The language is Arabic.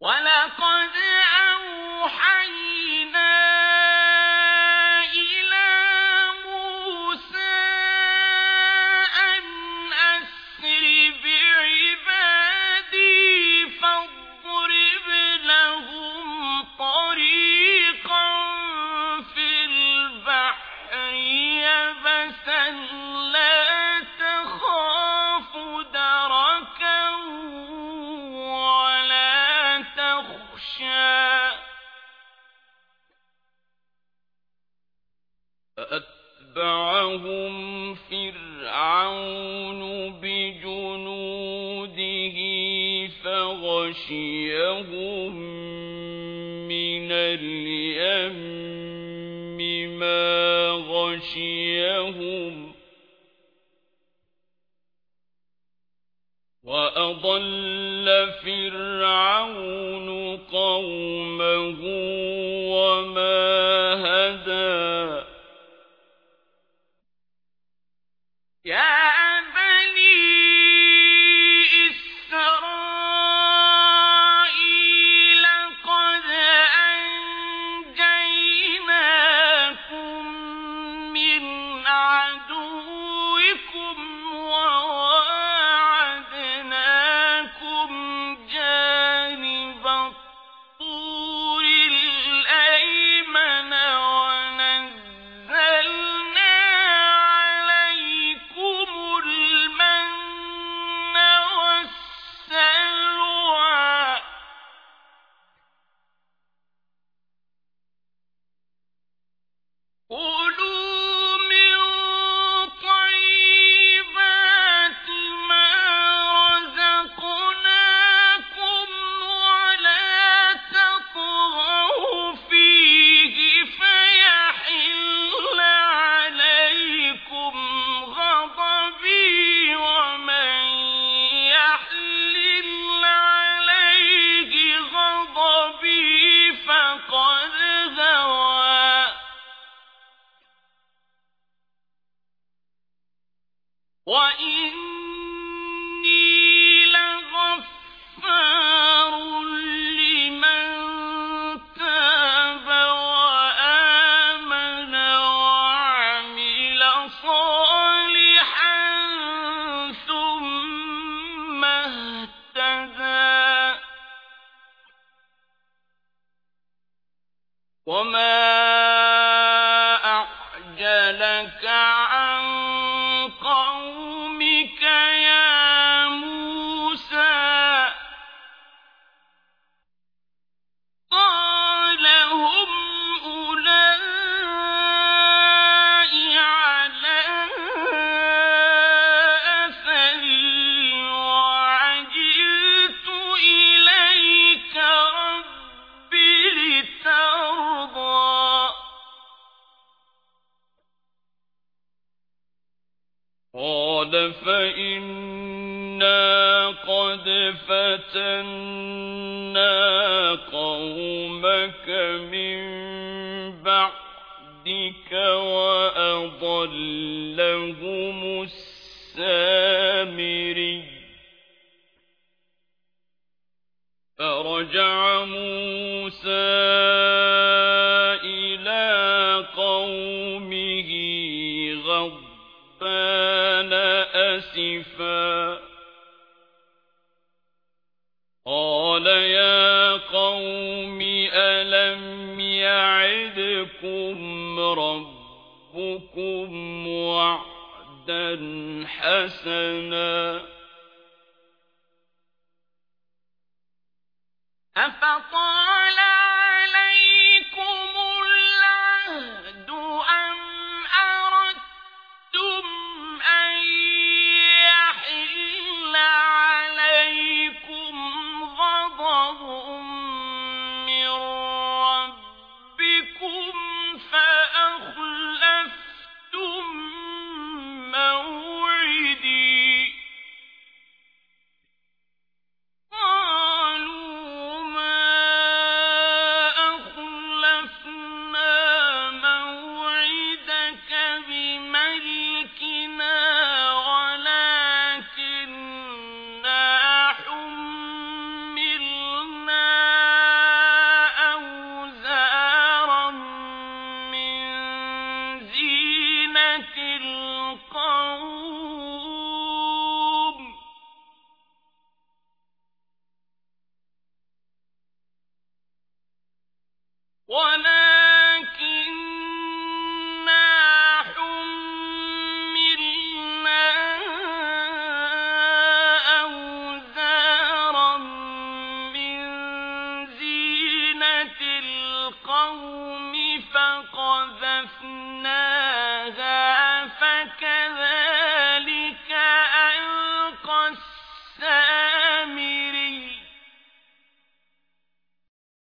وَلَقَدْ غَشِيَهُم من اليم ما غشيهم وأضل فرعون قومه وما أَعْمَالِهِمْ قال فإنا قد فتنا قومك من بعدك وأضلهم السامري فرجع موسى آسفا قال يا قوم ألم يعدكم ربكم وعدا حسنا؟ أفطال عليكم ولا